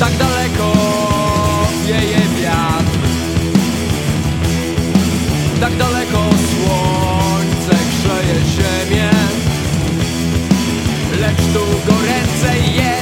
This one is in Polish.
Tak daleko wieje wiatr. Tak daleko słońce grzeje ziemię. Lecz tu goręcej jest.